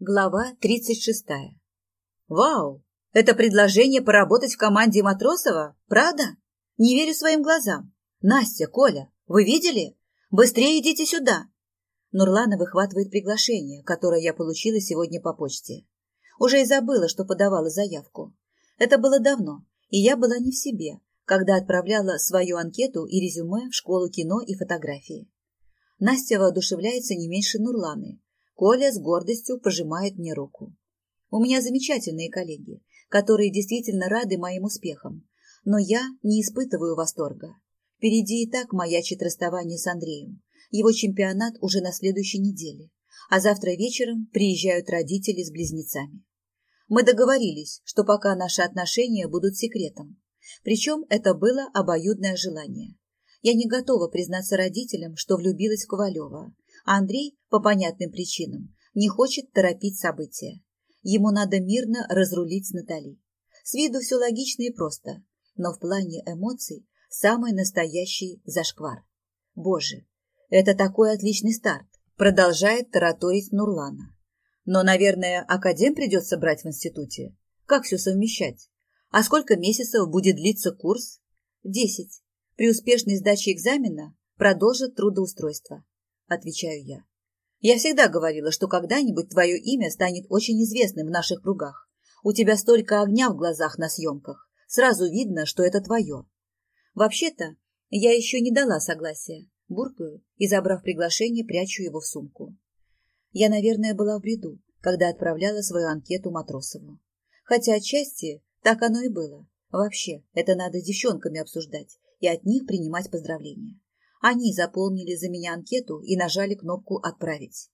Глава 36. Вау! Это предложение поработать в команде Матросова? Правда? Не верю своим глазам. Настя, Коля, вы видели? Быстрее идите сюда. Нурлана выхватывает приглашение, которое я получила сегодня по почте. Уже и забыла, что подавала заявку. Это было давно, и я была не в себе, когда отправляла свою анкету и резюме в школу кино и фотографии. Настя воодушевляется не меньше Нурланы, Коля с гордостью пожимает мне руку. У меня замечательные коллеги, которые действительно рады моим успехам, но я не испытываю восторга. Впереди и так маячит расставание с Андреем. Его чемпионат уже на следующей неделе, а завтра вечером приезжают родители с близнецами. Мы договорились, что пока наши отношения будут секретом. Причем это было обоюдное желание. Я не готова признаться родителям, что влюбилась в Ковалева, Андрей, по понятным причинам, не хочет торопить события. Ему надо мирно разрулить с Натали. С виду все логично и просто, но в плане эмоций самый настоящий зашквар. Боже, это такой отличный старт, продолжает тараторить Нурлана. Но, наверное, академ придется брать в институте. Как все совмещать? А сколько месяцев будет длиться курс? Десять. При успешной сдаче экзамена продолжит трудоустройство отвечаю я. Я всегда говорила, что когда-нибудь твое имя станет очень известным в наших кругах. У тебя столько огня в глазах на съемках. Сразу видно, что это твое. Вообще-то, я еще не дала согласия. Буркаю и, забрав приглашение, прячу его в сумку. Я, наверное, была в бреду, когда отправляла свою анкету Матросову. Хотя отчасти так оно и было. Вообще, это надо с девчонками обсуждать и от них принимать поздравления. Они заполнили за меня анкету и нажали кнопку «Отправить».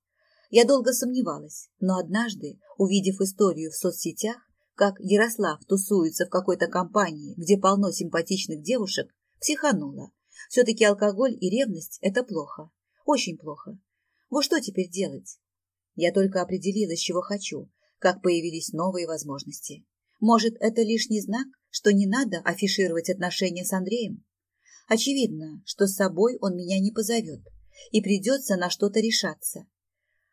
Я долго сомневалась, но однажды, увидев историю в соцсетях, как Ярослав тусуется в какой-то компании, где полно симпатичных девушек, психанула. Все-таки алкоголь и ревность – это плохо. Очень плохо. Вот что теперь делать? Я только определилась, чего хочу, как появились новые возможности. Может, это лишний знак, что не надо афишировать отношения с Андреем? Очевидно, что с собой он меня не позовет, и придется на что-то решаться.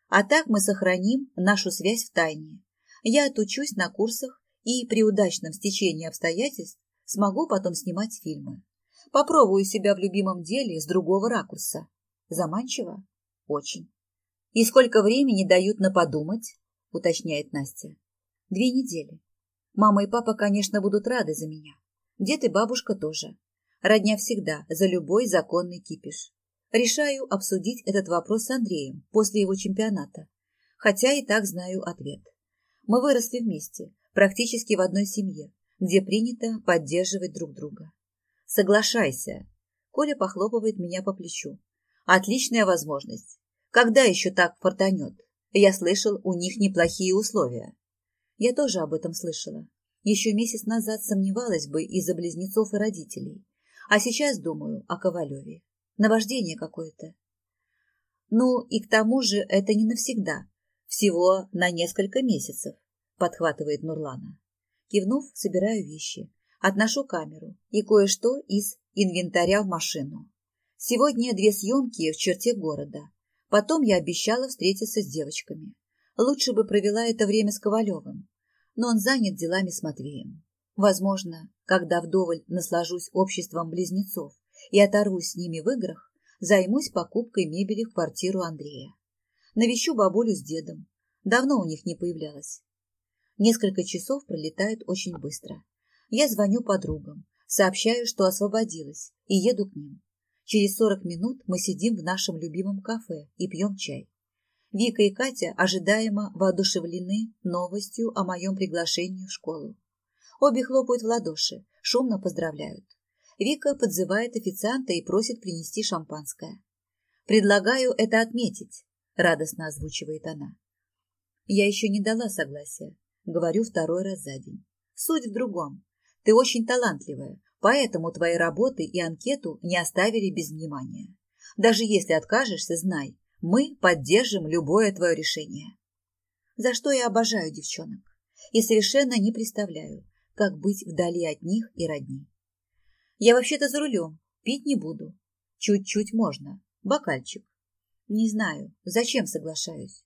А так мы сохраним нашу связь в тайне. Я отучусь на курсах и при удачном стечении обстоятельств смогу потом снимать фильмы. Попробую себя в любимом деле с другого ракурса. Заманчиво? Очень. И сколько времени дают на подумать? Уточняет Настя. Две недели. Мама и папа, конечно, будут рады за меня. Дед и бабушка тоже. Родня всегда за любой законный кипиш. Решаю обсудить этот вопрос с Андреем после его чемпионата, хотя и так знаю ответ. Мы выросли вместе, практически в одной семье, где принято поддерживать друг друга. Соглашайся. Коля похлопывает меня по плечу. Отличная возможность. Когда еще так фортанет? Я слышал, у них неплохие условия. Я тоже об этом слышала. Еще месяц назад сомневалась бы из-за близнецов и родителей. А сейчас думаю о Ковалеве. Наваждение какое-то. Ну, и к тому же это не навсегда. Всего на несколько месяцев, подхватывает Нурлана. Кивнув, собираю вещи, отношу камеру и кое-что из инвентаря в машину. Сегодня две съемки в черте города. Потом я обещала встретиться с девочками. Лучше бы провела это время с Ковалевым, но он занят делами с Матвеем. Возможно, когда вдоволь наслажусь обществом близнецов и оторвусь с ними в играх, займусь покупкой мебели в квартиру Андрея. Навещу бабулю с дедом. Давно у них не появлялась. Несколько часов пролетает очень быстро. Я звоню подругам, сообщаю, что освободилась, и еду к ним. Через сорок минут мы сидим в нашем любимом кафе и пьем чай. Вика и Катя ожидаемо воодушевлены новостью о моем приглашении в школу. Обе хлопают в ладоши, шумно поздравляют. Вика подзывает официанта и просит принести шампанское. «Предлагаю это отметить», — радостно озвучивает она. «Я еще не дала согласия», — говорю второй раз за день. «Суть в другом. Ты очень талантливая, поэтому твои работы и анкету не оставили без внимания. Даже если откажешься, знай, мы поддержим любое твое решение». За что я обожаю девчонок и совершенно не представляю, как быть вдали от них и родни. Я вообще-то за рулем, пить не буду. Чуть-чуть можно, бокальчик. Не знаю, зачем соглашаюсь.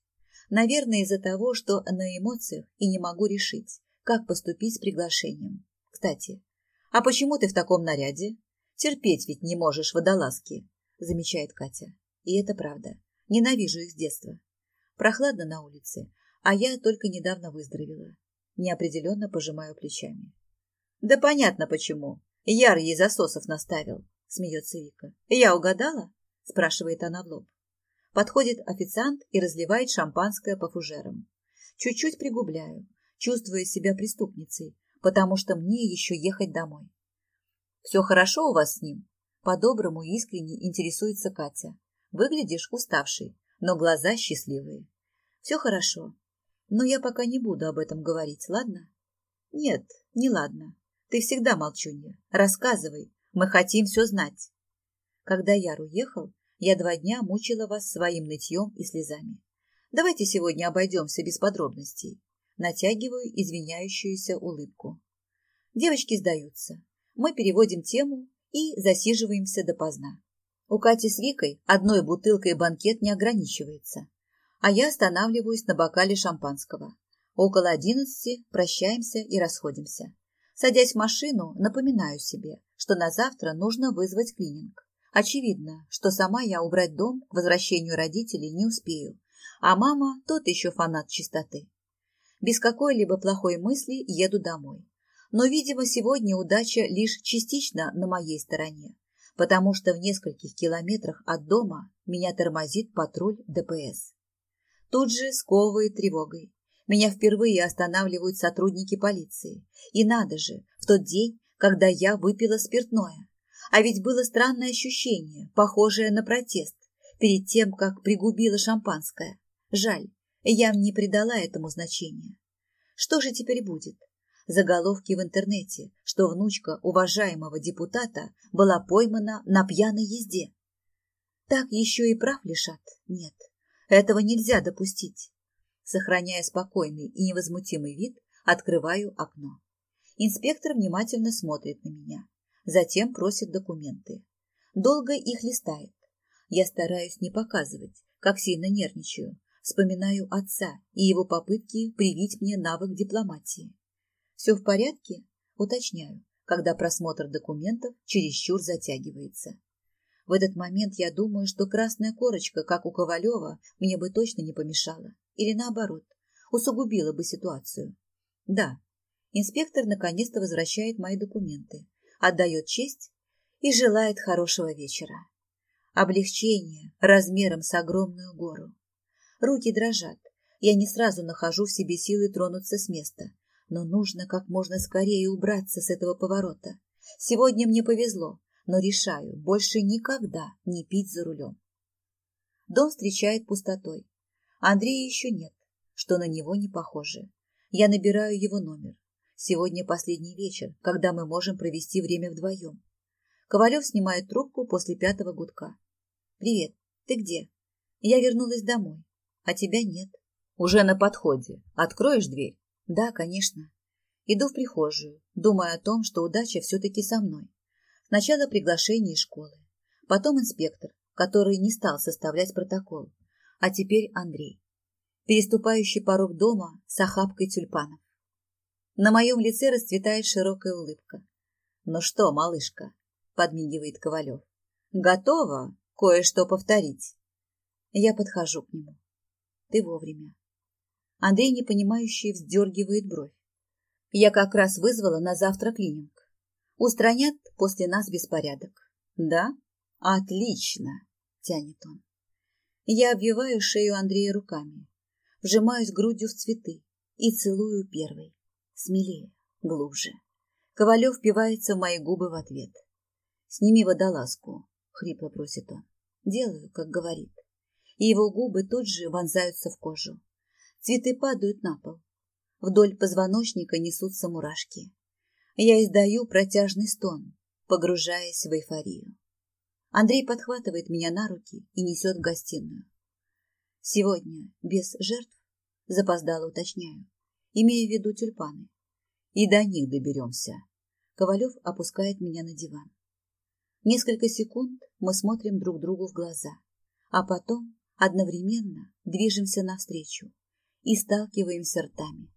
Наверное, из-за того, что на эмоциях и не могу решить, как поступить с приглашением. Кстати, а почему ты в таком наряде? Терпеть ведь не можешь водолазки, замечает Катя. И это правда. Ненавижу их с детства. Прохладно на улице, а я только недавно выздоровела. Неопределенно пожимаю плечами. Да понятно почему. Яр ей засосов наставил, смеется Вика. Я угадала? Спрашивает она в лоб. Подходит официант и разливает шампанское по фужерам. Чуть-чуть пригубляю, чувствуя себя преступницей, потому что мне еще ехать домой. Все хорошо у вас с ним? По-доброму искренне интересуется Катя. Выглядишь уставший, но глаза счастливые. Все хорошо, но я пока не буду об этом говорить, ладно? Нет, не ладно. Ты всегда молчунья. Рассказывай, мы хотим все знать. Когда Яр уехал, я два дня мучила вас своим нытьем и слезами. Давайте сегодня обойдемся без подробностей. Натягиваю извиняющуюся улыбку. Девочки сдаются. Мы переводим тему и засиживаемся допоздна. У Кати с Викой одной бутылкой банкет не ограничивается. А я останавливаюсь на бокале шампанского. Около одиннадцати прощаемся и расходимся. Садясь в машину, напоминаю себе, что на завтра нужно вызвать клининг. Очевидно, что сама я убрать дом к возвращению родителей не успею, а мама тот еще фанат чистоты. Без какой-либо плохой мысли еду домой. Но, видимо, сегодня удача лишь частично на моей стороне, потому что в нескольких километрах от дома меня тормозит патруль ДПС. Тут же сковывает тревогой. Меня впервые останавливают сотрудники полиции. И надо же, в тот день, когда я выпила спиртное. А ведь было странное ощущение, похожее на протест, перед тем, как пригубила шампанское. Жаль, я не придала этому значения. Что же теперь будет? Заголовки в интернете, что внучка уважаемого депутата была поймана на пьяной езде. Так еще и прав лишат? Нет, этого нельзя допустить. Сохраняя спокойный и невозмутимый вид, открываю окно. Инспектор внимательно смотрит на меня. Затем просит документы. Долго их листает. Я стараюсь не показывать, как сильно нервничаю. Вспоминаю отца и его попытки привить мне навык дипломатии. Все в порядке? Уточняю, когда просмотр документов чересчур затягивается. В этот момент я думаю, что красная корочка, как у Ковалева, мне бы точно не помешала. Или наоборот, усугубила бы ситуацию. Да, инспектор наконец-то возвращает мои документы, отдает честь и желает хорошего вечера. Облегчение размером с огромную гору. Руки дрожат. Я не сразу нахожу в себе силы тронуться с места, но нужно как можно скорее убраться с этого поворота. Сегодня мне повезло но решаю больше никогда не пить за рулем. Дом встречает пустотой. Андрея еще нет, что на него не похоже. Я набираю его номер. Сегодня последний вечер, когда мы можем провести время вдвоем. Ковалев снимает трубку после пятого гудка. «Привет, ты где?» «Я вернулась домой, а тебя нет». «Уже на подходе. Откроешь дверь?» «Да, конечно». Иду в прихожую, думая о том, что удача все-таки со мной. Сначала приглашение из школы, потом инспектор, который не стал составлять протокол, а теперь Андрей, переступающий порог дома с охапкой тюльпанов. На моем лице расцветает широкая улыбка. «Ну что, малышка?» — подмигивает Ковалев. «Готова кое-что повторить?» Я подхожу к нему. «Ты вовремя». Андрей, непонимающе, вздергивает бровь. Я как раз вызвала на завтра клининг. Устранят после нас беспорядок. Да? Отлично, тянет он. Я обвиваю шею Андрея руками, вжимаюсь грудью в цветы и целую первой. Смелее, глубже. Ковалев впивается в мои губы в ответ. «Сними водолазку», — хрипло просит он. Делаю, как говорит. И его губы тут же вонзаются в кожу. Цветы падают на пол. Вдоль позвоночника несутся мурашки. Я издаю протяжный стон, погружаясь в эйфорию. Андрей подхватывает меня на руки и несет в гостиную. Сегодня без жертв, запоздало уточняю, имея в виду тюльпаны. И до них доберемся. Ковалев опускает меня на диван. Несколько секунд мы смотрим друг другу в глаза, а потом одновременно движемся навстречу, и сталкиваемся ртами.